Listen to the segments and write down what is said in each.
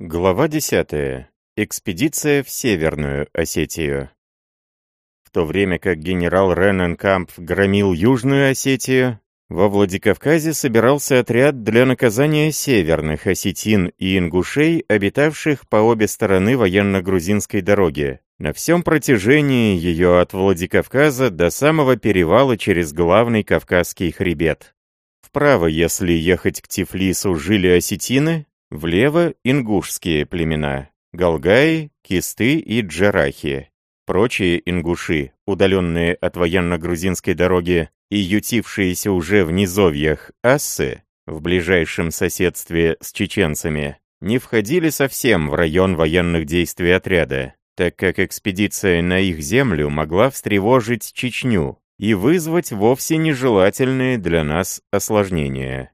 Глава 10. Экспедиция в Северную Осетию. В то время как генерал Рененкамп громил Южную Осетию, во Владикавказе собирался отряд для наказания северных осетин и ингушей, обитавших по обе стороны военно-грузинской дороги, на всем протяжении ее от Владикавказа до самого перевала через главный Кавказский хребет. Вправо, если ехать к Тифлису, жили осетины, Влево – ингушские племена – Галгаи, Кисты и Джарахи. Прочие ингуши, удаленные от военно-грузинской дороги и ютившиеся уже в низовьях Ассы, в ближайшем соседстве с чеченцами, не входили совсем в район военных действий отряда, так как экспедиция на их землю могла встревожить Чечню и вызвать вовсе нежелательные для нас осложнения.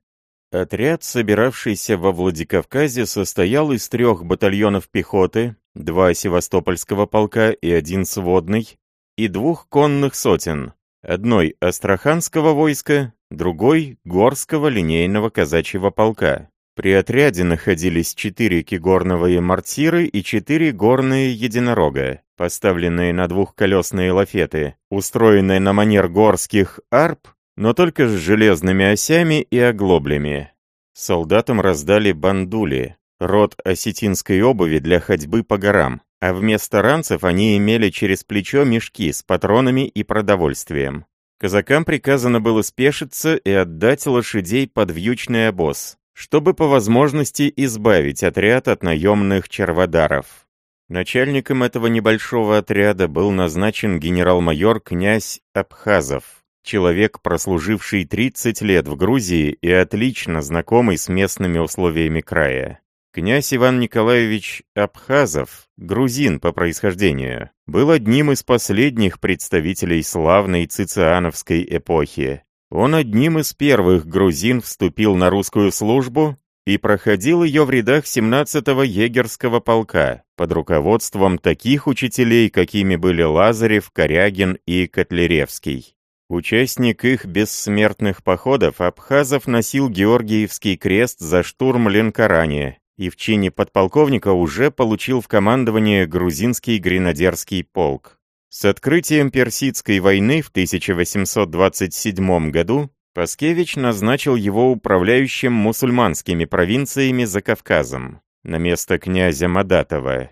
Отряд, собиравшийся во Владикавказе, состоял из трех батальонов пехоты, два севастопольского полка и один сводный, и двух конных сотен, одной астраханского войска, другой горского линейного казачьего полка. При отряде находились четыре кигорновые мортиры и четыре горные единорога, поставленные на двухколесные лафеты, устроенные на манер горских арп но только с железными осями и оглоблями. Солдатам раздали бандули, род осетинской обуви для ходьбы по горам, а вместо ранцев они имели через плечо мешки с патронами и продовольствием. Казакам приказано было спешиться и отдать лошадей под вьючный обоз, чтобы по возможности избавить отряд от наемных черводаров. Начальником этого небольшого отряда был назначен генерал-майор князь Абхазов. Человек, прослуживший 30 лет в Грузии и отлично знакомый с местными условиями края. Князь Иван Николаевич Абхазов, грузин по происхождению, был одним из последних представителей славной цициановской эпохи. Он одним из первых грузин вступил на русскую службу и проходил ее в рядах 17-го егерского полка под руководством таких учителей, какими были Лазарев, Корягин и Котляревский. Участник их бессмертных походов, Абхазов носил Георгиевский крест за штурм Ленкарани и в чине подполковника уже получил в командование грузинский гренадерский полк. С открытием Персидской войны в 1827 году Паскевич назначил его управляющим мусульманскими провинциями за Кавказом, на место князя Мадатова.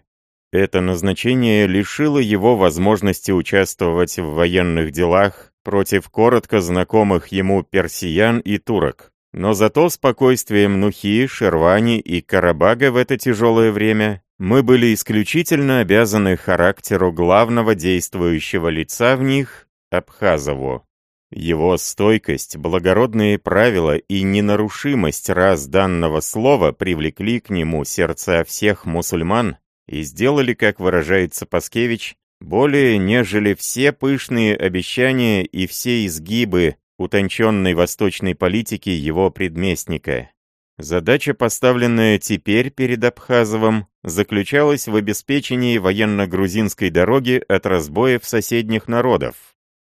Это назначение лишило его возможности участвовать в военных делах против коротко знакомых ему персиян и турок. Но зато спокойствием Нухи, Шервани и Карабага в это тяжелое время мы были исключительно обязаны характеру главного действующего лица в них, Абхазову. Его стойкость, благородные правила и ненарушимость раз данного слова привлекли к нему сердца всех мусульман и сделали, как выражается Паскевич, более нежели все пышные обещания и все изгибы утонченной восточной политики его предместника. Задача, поставленная теперь перед Абхазовым, заключалась в обеспечении военно-грузинской дороги от разбоев соседних народов.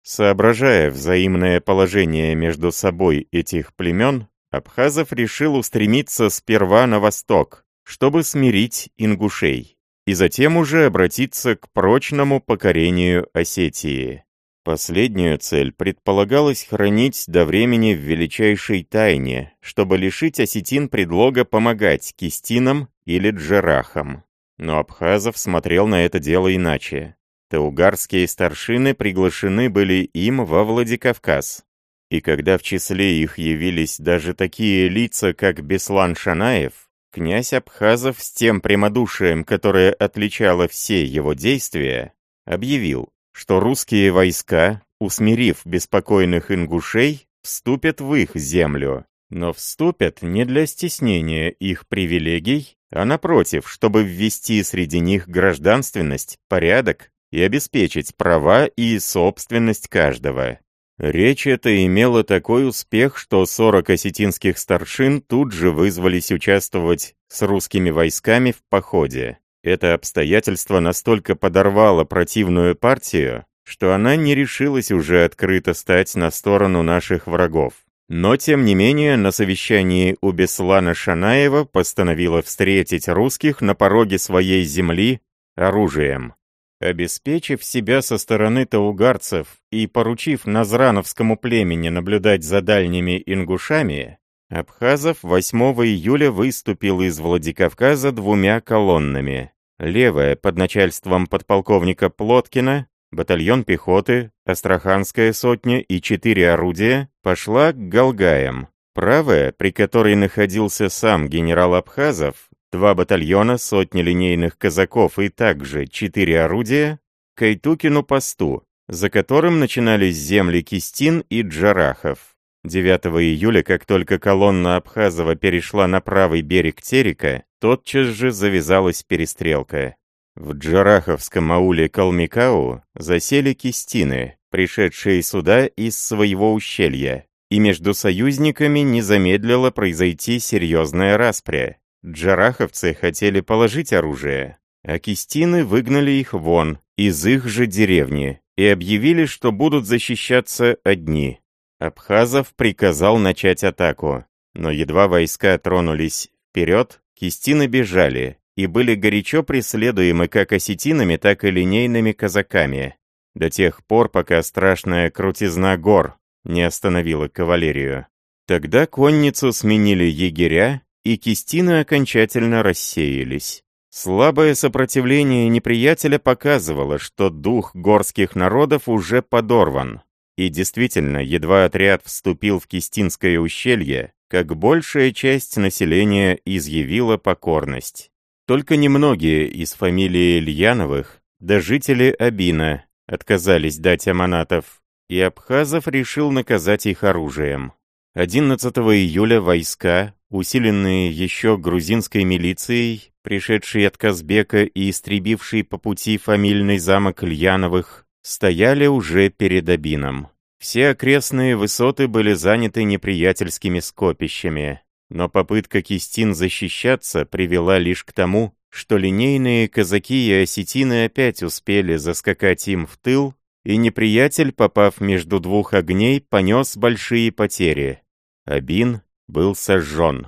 Соображая взаимное положение между собой этих племен, Абхазов решил устремиться сперва на восток, чтобы смирить ингушей и затем уже обратиться к прочному покорению Осетии. Последнюю цель предполагалось хранить до времени в величайшей тайне, чтобы лишить осетин предлога помогать кистинам или джерахам. Но Абхазов смотрел на это дело иначе. Таугарские старшины приглашены были им во Владикавказ. И когда в числе их явились даже такие лица, как Беслан Шанаев, Князь Абхазов с тем прямодушием, которое отличало все его действия, объявил, что русские войска, усмирив беспокойных ингушей, вступят в их землю, но вступят не для стеснения их привилегий, а напротив, чтобы ввести среди них гражданственность, порядок и обеспечить права и собственность каждого. Речь эта имела такой успех, что 40 осетинских старшин тут же вызвались участвовать с русскими войсками в походе. Это обстоятельство настолько подорвало противную партию, что она не решилась уже открыто стать на сторону наших врагов. Но, тем не менее, на совещании у Беслана Шанаева постановила встретить русских на пороге своей земли оружием. Обеспечив себя со стороны таугарцев и поручив Назрановскому племени наблюдать за дальними ингушами, Абхазов 8 июля выступил из Владикавказа двумя колоннами. Левая под начальством подполковника Плоткина, батальон пехоты, Астраханская сотня и четыре орудия пошла к Галгаям. Правая, при которой находился сам генерал Абхазов, два батальона, сотни линейных казаков и также четыре орудия, к Айтукину посту, за которым начинались земли Кистин и Джарахов. 9 июля, как только колонна Абхазова перешла на правый берег Терека, тотчас же завязалась перестрелка. В Джараховском ауле Калмикау засели кистины, пришедшие сюда из своего ущелья, и между союзниками не замедлила произойти серьезная распря. Джараховцы хотели положить оружие, а кистины выгнали их вон, из их же деревни, и объявили, что будут защищаться одни. Абхазов приказал начать атаку, но едва войска тронулись вперед, кистины бежали и были горячо преследуемы как осетинами, так и линейными казаками, до тех пор, пока страшная крутизна гор не остановила кавалерию. Тогда конницу сменили егеря, и кистины окончательно рассеялись. Слабое сопротивление неприятеля показывало, что дух горских народов уже подорван. И действительно, едва отряд вступил в Кистинское ущелье, как большая часть населения изъявила покорность. Только немногие из фамилии Ильяновых, да жители Абина, отказались дать аманатов, и Абхазов решил наказать их оружием. 11 июля войска, усиленные еще грузинской милицией, пришедшей от Казбека и истребившей по пути фамильный замок Ильяновых, стояли уже перед Абином. Все окрестные высоты были заняты неприятельскими скопищами, но попытка Кистин защищаться привела лишь к тому, что линейные казаки и осетины опять успели заскакать им в тыл, и неприятель, попав между двух огней, понес большие потери. Абин был сожжен.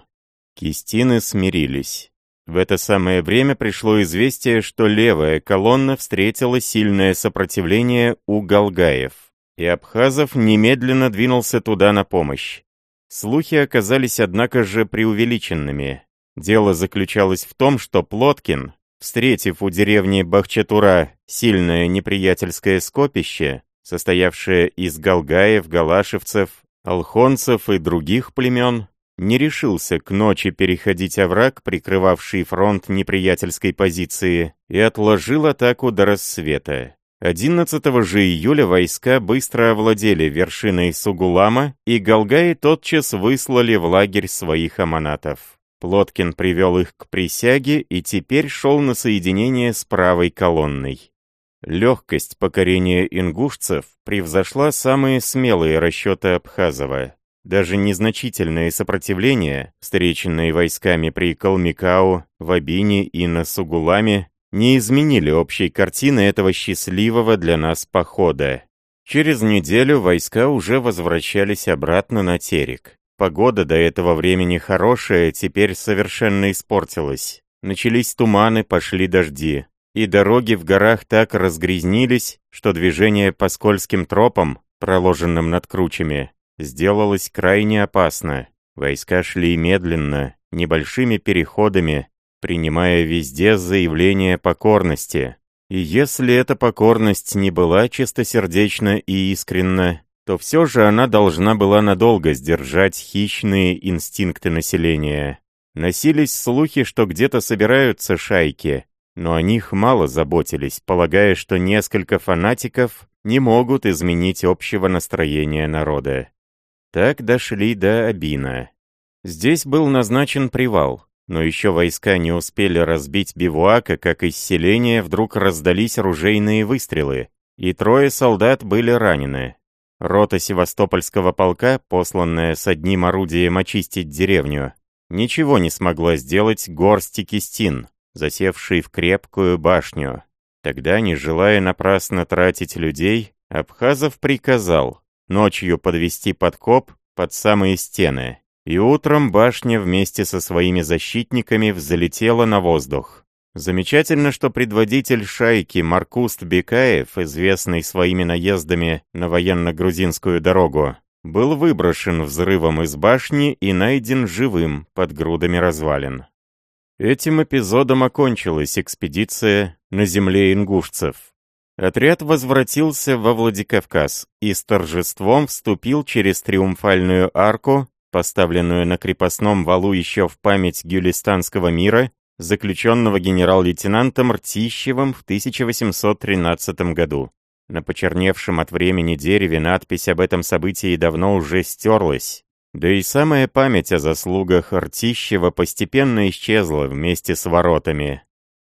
Кистины смирились. В это самое время пришло известие, что левая колонна встретила сильное сопротивление у Галгаев, и Абхазов немедленно двинулся туда на помощь. Слухи оказались, однако же, преувеличенными. Дело заключалось в том, что Плоткин, встретив у деревни Бахчатура сильное неприятельское скопище, состоявшее из галгаев, галашевцев, алхонцев и других племен, не решился к ночи переходить овраг, прикрывавший фронт неприятельской позиции, и отложил атаку до рассвета. 11 же июля войска быстро овладели вершиной Сугулама, и Галгаи тотчас выслали в лагерь своих аманатов. Плоткин привел их к присяге и теперь шел на соединение с правой колонной. Легкость покорения ингушцев превзошла самые смелые расчеты Абхазова. Даже незначительное сопротивление, встреченное войсками при Калмикау, Вабине и на Сугуламе, не изменили общей картины этого счастливого для нас похода. Через неделю войска уже возвращались обратно на Терек. Погода до этого времени хорошая, теперь совершенно испортилась. Начались туманы, пошли дожди и дороги в горах так разгрязнились, что движение по скользким тропам, проложенным над кручами, сделалось крайне опасно. Войска шли медленно, небольшими переходами, принимая везде заявление покорности. И если эта покорность не была чистосердечна и искренна, то все же она должна была надолго сдержать хищные инстинкты населения. Носились слухи, что где-то собираются шайки, но о них мало заботились, полагая, что несколько фанатиков не могут изменить общего настроения народа. Так дошли до Абина. Здесь был назначен привал, но еще войска не успели разбить бивуака, как из селения вдруг раздались ружейные выстрелы, и трое солдат были ранены. Рота Севастопольского полка, посланная с одним орудием очистить деревню, ничего не смогла сделать горсти кистин, засевший в крепкую башню. Тогда, не желая напрасно тратить людей, Абхазов приказал ночью подвести подкоп под самые стены, и утром башня вместе со своими защитниками взлетела на воздух. Замечательно, что предводитель шайки Маркуст Бекаев, известный своими наездами на военно-грузинскую дорогу, был выброшен взрывом из башни и найден живым под грудами развалин. Этим эпизодом окончилась экспедиция на земле ингушцев. Отряд возвратился во Владикавказ и с торжеством вступил через триумфальную арку, поставленную на крепостном валу еще в память Гюлистанского мира, заключенного генерал-лейтенантом Ртищевым в 1813 году. На почерневшем от времени дереве надпись об этом событии давно уже стерлась. Да и самая память о заслугах Ртищева постепенно исчезла вместе с воротами.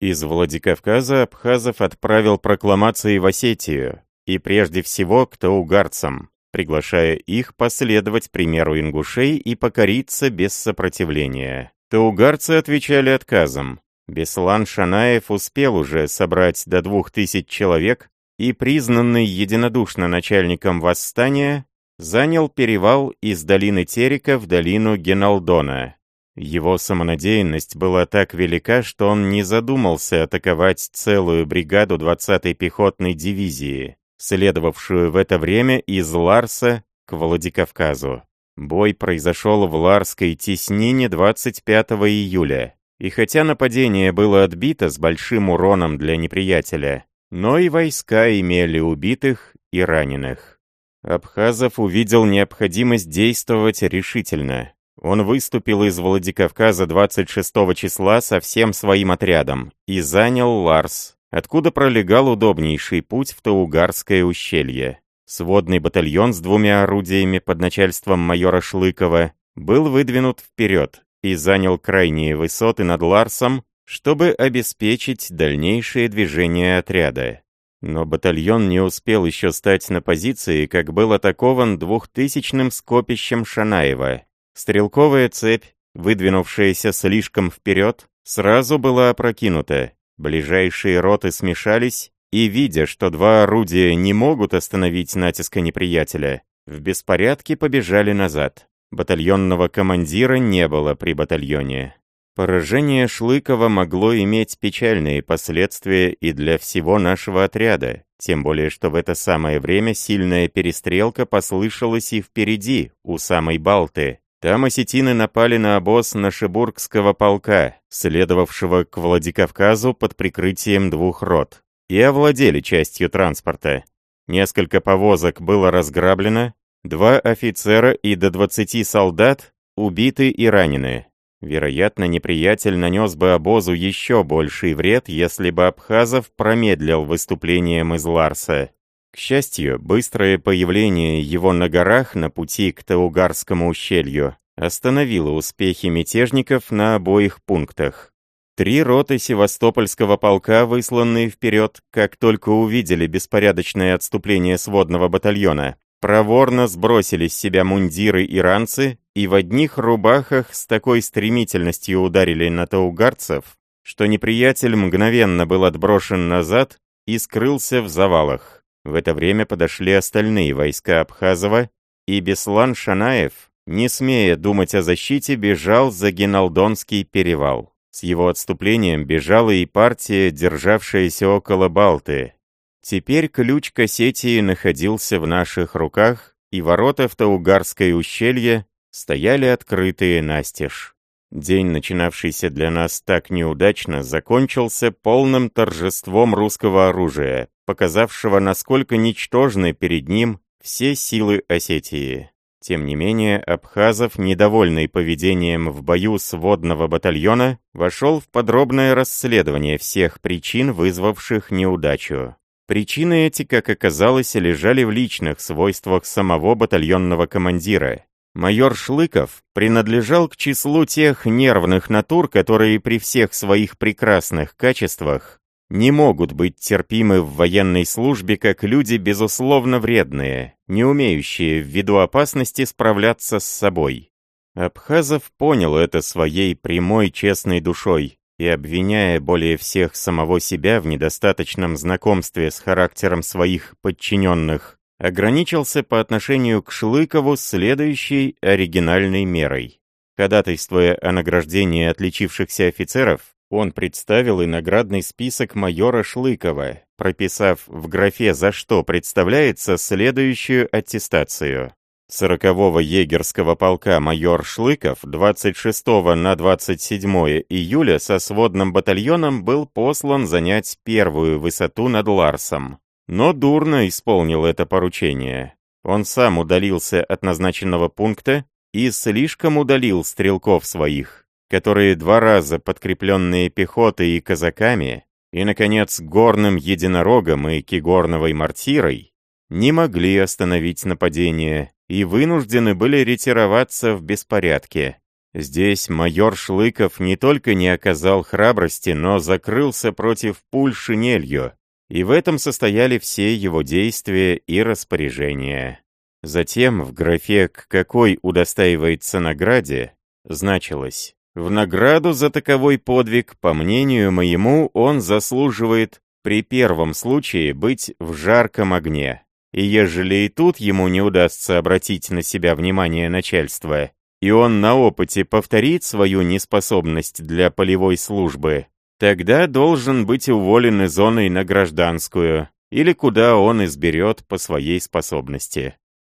Из Владикавказа Абхазов отправил прокламации в Осетию, и прежде всего к таугарцам, приглашая их последовать примеру ингушей и покориться без сопротивления. Таугарцы отвечали отказом. Беслан Шанаев успел уже собрать до двух тысяч человек и, признанный единодушно начальником восстания, занял перевал из долины Терека в долину Геналдона. Его самонадеянность была так велика, что он не задумался атаковать целую бригаду 20-й пехотной дивизии, следовавшую в это время из Ларса к Владикавказу. Бой произошел в Ларской теснине 25 июля. И хотя нападение было отбито с большим уроном для неприятеля, но и войска имели убитых и раненых. Абхазов увидел необходимость действовать решительно. Он выступил из Владикавказа 26 числа со всем своим отрядом и занял Ларс, откуда пролегал удобнейший путь в Таугарское ущелье. Сводный батальон с двумя орудиями под начальством майора Шлыкова был выдвинут вперед и занял крайние высоты над Ларсом, чтобы обеспечить дальнейшее движение отряда. Но батальон не успел еще стать на позиции, как был атакован двухтысячным скопищем Шанаева. Стрелковая цепь, выдвинувшаяся слишком вперед, сразу была опрокинута. Ближайшие роты смешались и, видя, что два орудия не могут остановить натиска неприятеля, в беспорядке побежали назад. Батальонного командира не было при батальоне. Поражение Шлыкова могло иметь печальные последствия и для всего нашего отряда, тем более что в это самое время сильная перестрелка послышалась и впереди, у самой Балты. Там осетины напали на обоз Нашебургского полка, следовавшего к Владикавказу под прикрытием двух рот и овладели частью транспорта. Несколько повозок было разграблено, два офицера и до 20 солдат убиты и ранены. Вероятно, неприятель нанес бы обозу еще больший вред, если бы Абхазов промедлил выступлением из Ларса. К счастью, быстрое появление его на горах на пути к Таугарскому ущелью остановило успехи мятежников на обоих пунктах. Три роты Севастопольского полка, высланные вперед, как только увидели беспорядочное отступление сводного батальона, проворно сбросили с себя мундиры иранцы и в одних рубахах с такой стремительностью ударили на таугарцев, что неприятель мгновенно был отброшен назад и скрылся в завалах. В это время подошли остальные войска Абхазова, и Беслан Шанаев, не смея думать о защите, бежал за Геналдонский перевал. С его отступлением бежала и партия, державшаяся около Балты. Теперь ключ к Осетии находился в наших руках, и ворота в Таугарское ущелье стояли открытые настежь. День, начинавшийся для нас так неудачно, закончился полным торжеством русского оружия, показавшего, насколько ничтожны перед ним все силы Осетии. Тем не менее, Абхазов, недовольный поведением в бою сводного батальона, вошел в подробное расследование всех причин, вызвавших неудачу. Причины эти, как оказалось, лежали в личных свойствах самого батальонного командира. Майор Шлыков принадлежал к числу тех нервных натур, которые при всех своих прекрасных качествах не могут быть терпимы в военной службе как люди безусловно вредные, не умеющие ввиду опасности справляться с собой. Абхазов понял это своей прямой честной душой и, обвиняя более всех самого себя в недостаточном знакомстве с характером своих подчиненных, ограничился по отношению к Шлыкову следующей оригинальной мерой. Ходатайствуя о награждении отличившихся офицеров, он представил и наградный список майора Шлыкова, прописав в графе «За что представляется» следующую аттестацию. 40-го егерского полка майор Шлыков 26 на 27 июля со сводным батальоном был послан занять первую высоту над Ларсом. Но дурно исполнил это поручение. Он сам удалился от назначенного пункта и слишком удалил стрелков своих, которые два раза подкрепленные пехотой и казаками, и, наконец, горным единорогом и кигорновой мортирой, не могли остановить нападение и вынуждены были ретироваться в беспорядке. Здесь майор Шлыков не только не оказал храбрости, но закрылся против пуль шинелью, и в этом состояли все его действия и распоряжения. Затем в графе «К какой удостаивается награде» значилось «В награду за таковой подвиг, по мнению моему, он заслуживает при первом случае быть в жарком огне». И ежели и тут ему не удастся обратить на себя внимание начальства, и он на опыте повторит свою неспособность для полевой службы, Тогда должен быть уволен из зоны на гражданскую, или куда он изберет по своей способности.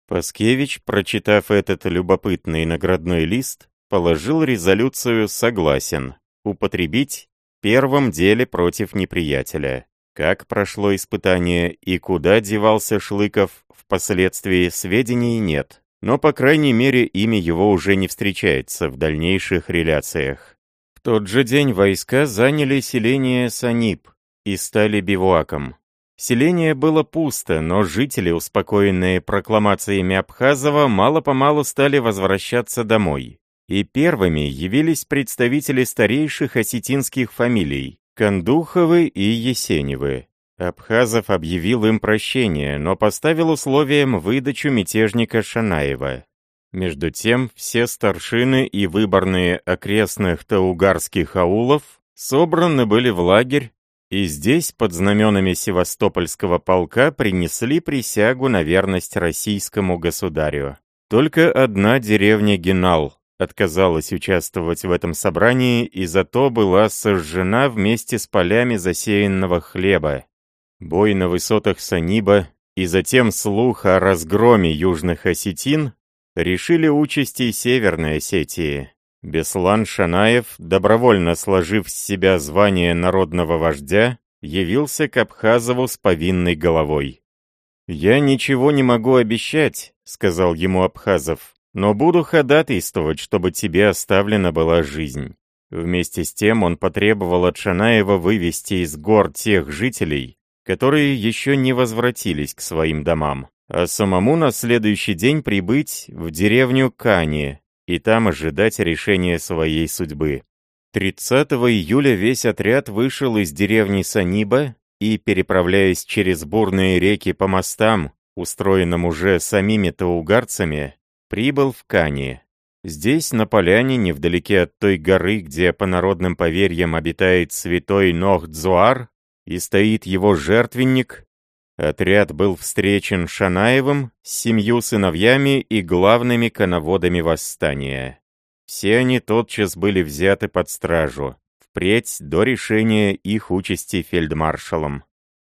Паскевич, прочитав этот любопытный наградной лист, положил резолюцию «Согласен» употребить в первом деле против неприятеля. Как прошло испытание и куда девался Шлыков, впоследствии сведений нет, но, по крайней мере, имя его уже не встречается в дальнейших реляциях. В тот же день войска заняли селение Санип и стали бивуаком. Селение было пусто, но жители, успокоенные прокламациями Абхазова, мало-помалу стали возвращаться домой. И первыми явились представители старейших осетинских фамилий – Кондуховы и Есеневы. Абхазов объявил им прощение, но поставил условием выдачу мятежника Шанаева. Между тем, все старшины и выборные окрестных таугарских аулов собраны были в лагерь, и здесь под знаменами Севастопольского полка принесли присягу на верность российскому государю. Только одна деревня Генал отказалась участвовать в этом собрании и зато была сожжена вместе с полями засеянного хлеба. Бой на высотах Саниба и затем слух о разгроме южных осетин решили участи Северной Осетии. Беслан Шанаев, добровольно сложив с себя звание народного вождя, явился к Абхазову с повинной головой. «Я ничего не могу обещать», — сказал ему Абхазов, «но буду ходатайствовать, чтобы тебе оставлена была жизнь». Вместе с тем он потребовал от Шанаева вывести из гор тех жителей, которые еще не возвратились к своим домам а самому на следующий день прибыть в деревню Кани и там ожидать решения своей судьбы. 30 июля весь отряд вышел из деревни Саниба и, переправляясь через бурные реки по мостам, устроенным уже самими таугарцами, прибыл в Кани. Здесь, на поляне, невдалеке от той горы, где по народным поверьям обитает святой Нох-Дзуар, и стоит его жертвенник, Отряд был встречен Шанаевым с семью сыновьями и главными коноводами восстания. Все они тотчас были взяты под стражу, впредь до решения их участи фельдмаршалом.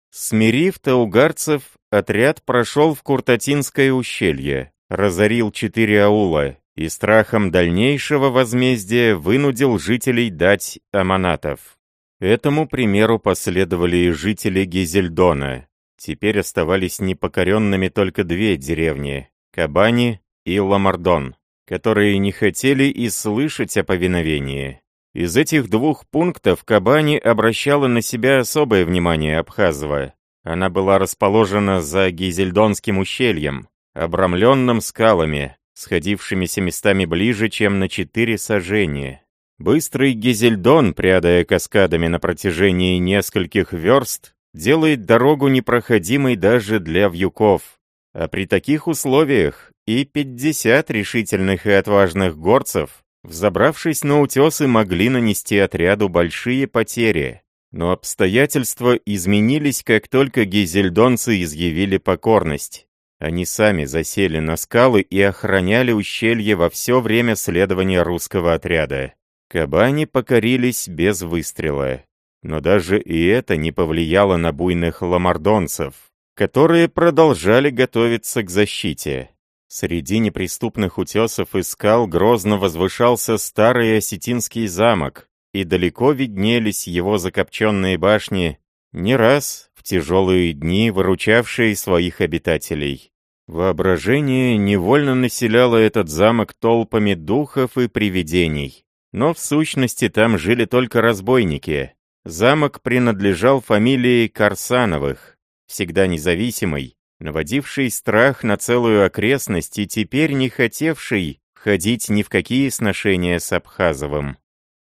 Смирив таугарцев, отряд прошел в Куртатинское ущелье, разорил четыре аула и страхом дальнейшего возмездия вынудил жителей дать аманатов. Этому примеру последовали и жители Гизельдона, Теперь оставались непокоренными только две деревни — Кабани и Ламардон, которые не хотели и слышать о повиновении. Из этих двух пунктов Кабани обращала на себя особое внимание Абхазова. Она была расположена за Гизельдонским ущельем, обрамленным скалами, сходившимися местами ближе, чем на четыре сажения. Быстрый Гизельдон, прядая каскадами на протяжении нескольких верст, делает дорогу непроходимой даже для вьюков. А при таких условиях и 50 решительных и отважных горцев, взобравшись на утесы, могли нанести отряду большие потери. Но обстоятельства изменились, как только гизельдонцы изъявили покорность. Они сами засели на скалы и охраняли ущелье во все время следования русского отряда. Кабани покорились без выстрела. Но даже и это не повлияло на буйных ламардонцев, которые продолжали готовиться к защите. Среди неприступных утесов и скал грозно возвышался старый осетинский замок, и далеко виднелись его закопченные башни, не раз в тяжелые дни выручавшие своих обитателей. Воображение невольно населяло этот замок толпами духов и привидений. Но в сущности там жили только разбойники. Замок принадлежал фамилии Корсановых, всегда независимой, наводивший страх на целую окрестность и теперь не хотевший входить ни в какие сношения с Абхазовым.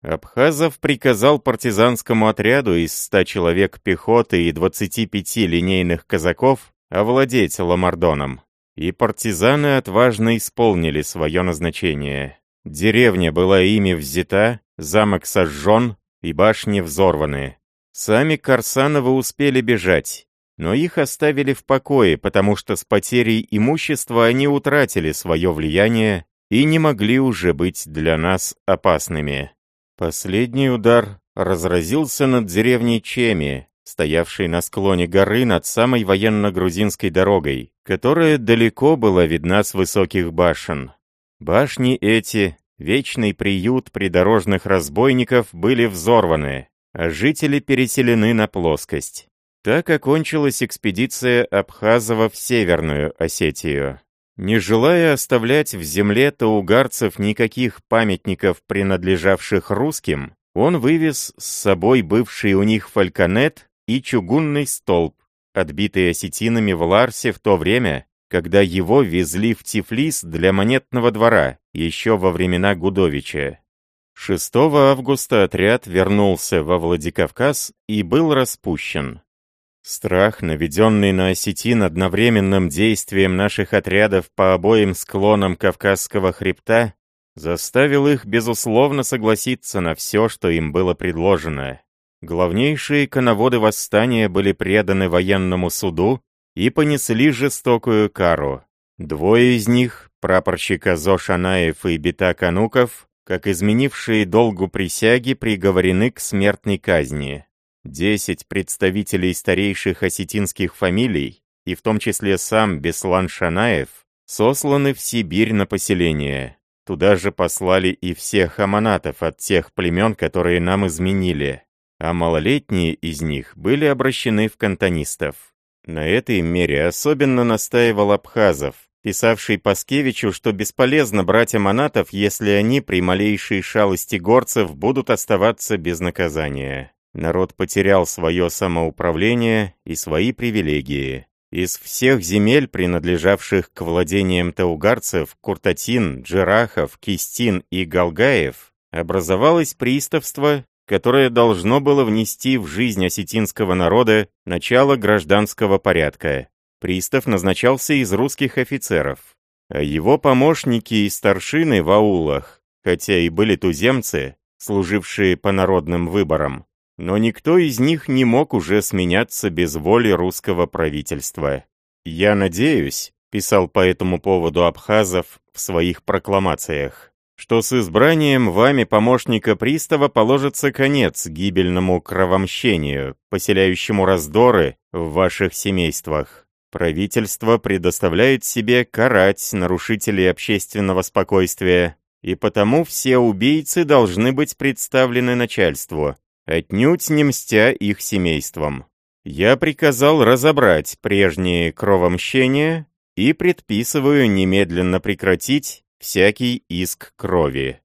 Абхазов приказал партизанскому отряду из ста человек пехоты и 25 линейных казаков овладеть Ламардоном. И партизаны отважно исполнили свое назначение. Деревня была ими взята, замок сожжен и башни взорваны. Сами Корсановы успели бежать, но их оставили в покое, потому что с потерей имущества они утратили свое влияние и не могли уже быть для нас опасными. Последний удар разразился над деревней Чеми, стоявшей на склоне горы над самой военно-грузинской дорогой, которая далеко была видна с высоких башен. Башни эти, вечный приют придорожных разбойников, были взорваны, а жители переселены на плоскость. Так окончилась экспедиция Абхазова в Северную Осетию. Не желая оставлять в земле таугарцев никаких памятников, принадлежавших русским, он вывез с собой бывший у них фальконет и чугунный столб, отбитый осетинами в Ларсе в то время, когда его везли в Тифлис для монетного двора, еще во времена Гудовича. 6 августа отряд вернулся во Владикавказ и был распущен. Страх, наведенный на осетин одновременным действием наших отрядов по обоим склонам Кавказского хребта, заставил их, безусловно, согласиться на все, что им было предложено. Главнейшие коноводы восстания были преданы военному суду и понесли жестокую кару. Двое из них, прапорщика Зошанаев и Битак Ануков, как изменившие долгу присяги, приговорены к смертной казни. Десять представителей старейших осетинских фамилий, и в том числе сам Беслан Шанаев, сосланы в Сибирь на поселение. Туда же послали и всех аманатов от тех племен, которые нам изменили, а малолетние из них были обращены в кантонистов. На этой мере особенно настаивал Абхазов, писавший Паскевичу, что бесполезно брать аманатов, если они при малейшей шалости горцев будут оставаться без наказания. Народ потерял свое самоуправление и свои привилегии. Из всех земель, принадлежавших к владениям таугарцев, Куртатин, Джерахов, Кистин и Галгаев, образовалось приставство, которое должно было внести в жизнь осетинского народа начало гражданского порядка. Пристав назначался из русских офицеров, а его помощники и старшины в аулах, хотя и были туземцы, служившие по народным выборам, но никто из них не мог уже сменяться без воли русского правительства. «Я надеюсь», — писал по этому поводу Абхазов в своих прокламациях, что с избранием вами помощника пристава положится конец гибельному кровомщению, поселяющему раздоры в ваших семействах. Правительство предоставляет себе карать нарушителей общественного спокойствия, и потому все убийцы должны быть представлены начальству, отнюдь не мстя их семействам. Я приказал разобрать прежние кровомщения и предписываю немедленно прекратить всякий иск крови.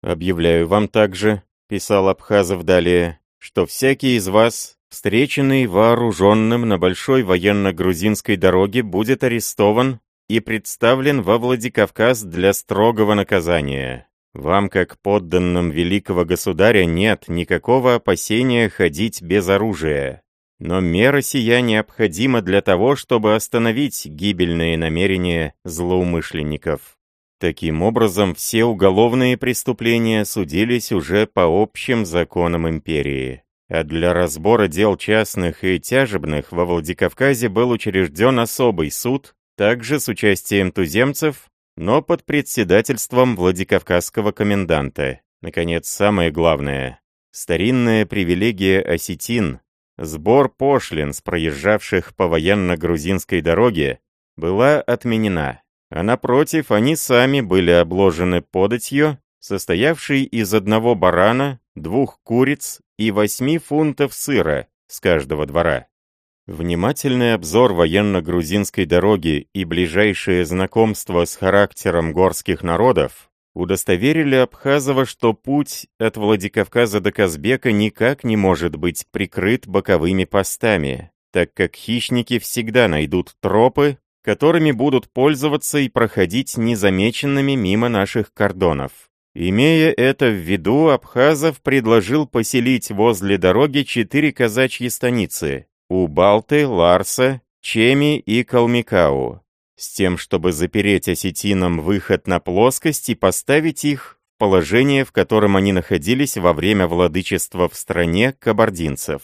Объявляю вам также, писал Абхазов далее, что всякий из вас, встреченный вооруженным на большой военно-грузинской дороге, будет арестован и представлен во Владикавказ для строгого наказания. Вам, как подданным великого государя, нет никакого опасения ходить без оружия. Но мера сия необходима для того, чтобы остановить гибельные намерения злоумышленников. Таким образом, все уголовные преступления судились уже по общим законам империи. А для разбора дел частных и тяжебных во Владикавказе был учрежден особый суд, также с участием туземцев, но под председательством Владикавказского коменданта. Наконец, самое главное – старинная привилегия осетин, сбор пошлин с проезжавших по военно-грузинской дороге, была отменена, а напротив, они сами были обложены податью, состоявшей из одного барана, двух куриц и восьми фунтов сыра с каждого двора. Внимательный обзор военно-грузинской дороги и ближайшее знакомство с характером горских народов удостоверили Абхазова, что путь от Владикавказа до Казбека никак не может быть прикрыт боковыми постами, так как хищники всегда найдут тропы, которыми будут пользоваться и проходить незамеченными мимо наших кордонов. Имея это в виду, Абхазов предложил поселить возле дороги четыре казачьи станицы – Убалты, Ларса, Чеми и Калмикау, с тем, чтобы запереть осетинам выход на плоскость и поставить их в положение, в котором они находились во время владычества в стране кабардинцев.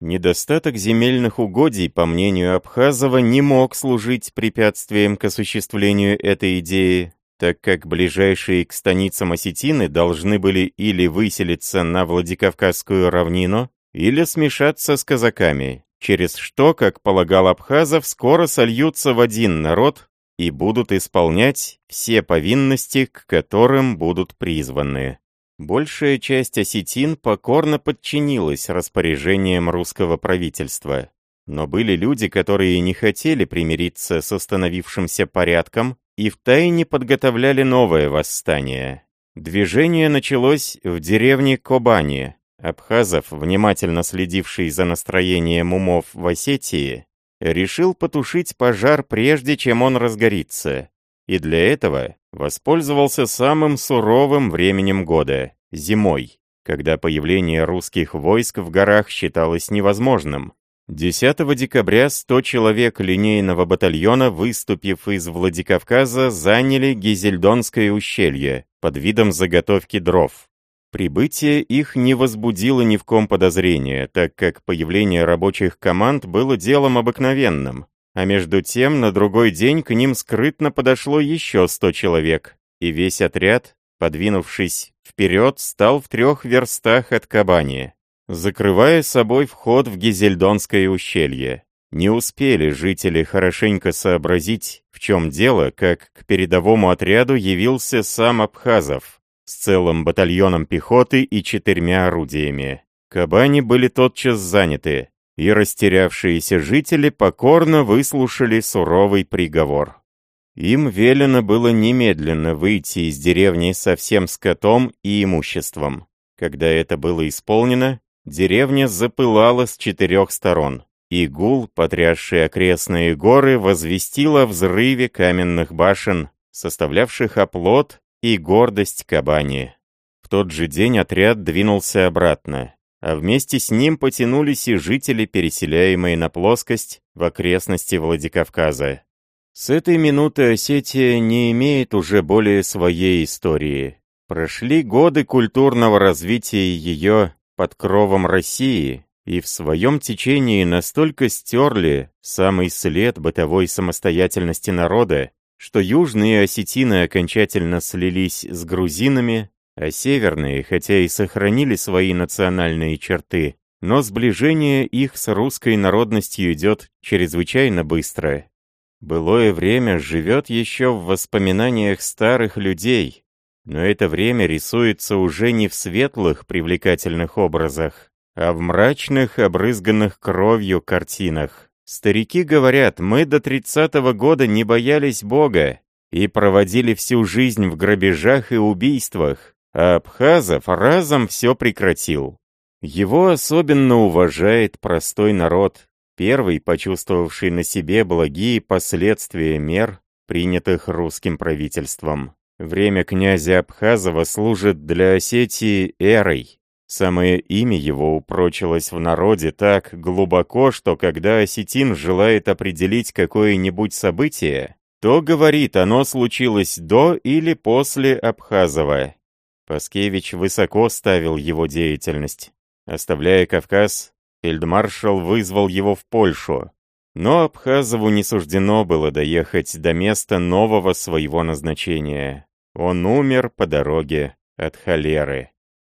Недостаток земельных угодий, по мнению Абхазова, не мог служить препятствием к осуществлению этой идеи, так как ближайшие к станицам осетины должны были или выселиться на Владикавказскую равнину, или смешаться с казаками, через что, как полагал Абхазов, скоро сольются в один народ и будут исполнять все повинности, к которым будут призваны. Большая часть осетин покорно подчинилась распоряжениям русского правительства. Но были люди, которые не хотели примириться с установившимся порядком и втайне подготовляли новое восстание. Движение началось в деревне Кобани. Абхазов, внимательно следивший за настроением умов в Осетии, решил потушить пожар прежде, чем он разгорится. И для этого воспользовался самым суровым временем года – зимой, когда появление русских войск в горах считалось невозможным. 10 декабря 100 человек линейного батальона, выступив из Владикавказа, заняли Гизельдонское ущелье под видом заготовки дров. Прибытие их не возбудило ни в ком подозрения, так как появление рабочих команд было делом обыкновенным. А между тем, на другой день к ним скрытно подошло еще 100 человек, и весь отряд, подвинувшись вперед, стал в трех верстах от Кабани закрывая собой вход в Гизельдонское ущелье. Не успели жители хорошенько сообразить, в чем дело, как к передовому отряду явился сам Абхазов с целым батальоном пехоты и четырьмя орудиями. Кабани были тотчас заняты, и растерявшиеся жители покорно выслушали суровый приговор. Им велено было немедленно выйти из деревни со всем скотом и имуществом. Когда это было исполнено, Деревня запылала с четырех сторон, и гул, потрясший окрестные горы, возвестил о взрыве каменных башен, составлявших оплот и гордость Кабани. В тот же день отряд двинулся обратно, а вместе с ним потянулись и жители, переселяемые на плоскость в окрестности Владикавказа. С этой минуты Осетия не имеет уже более своей истории. Прошли годы культурного развития ее под кровом России и в своем течении настолько стерли самый след бытовой самостоятельности народа, что южные осетины окончательно слились с грузинами, а северные, хотя и сохранили свои национальные черты, но сближение их с русской народностью идет чрезвычайно быстро. Былое время живет еще в воспоминаниях старых людей, но это время рисуется уже не в светлых привлекательных образах, а в мрачных, обрызганных кровью картинах. Старики говорят, мы до тридцатого года не боялись Бога и проводили всю жизнь в грабежах и убийствах, а Абхазов разом все прекратил. Его особенно уважает простой народ, первый почувствовавший на себе благие последствия мер, принятых русским правительством. Время князя Абхазова служит для Осетии эрой. Самое имя его упрочилось в народе так глубоко, что когда осетин желает определить какое-нибудь событие, то говорит, оно случилось до или после Абхазова. Паскевич высоко ставил его деятельность. Оставляя Кавказ, фельдмаршал вызвал его в Польшу. Но Абхазову не суждено было доехать до места нового своего назначения. Он умер по дороге от холеры.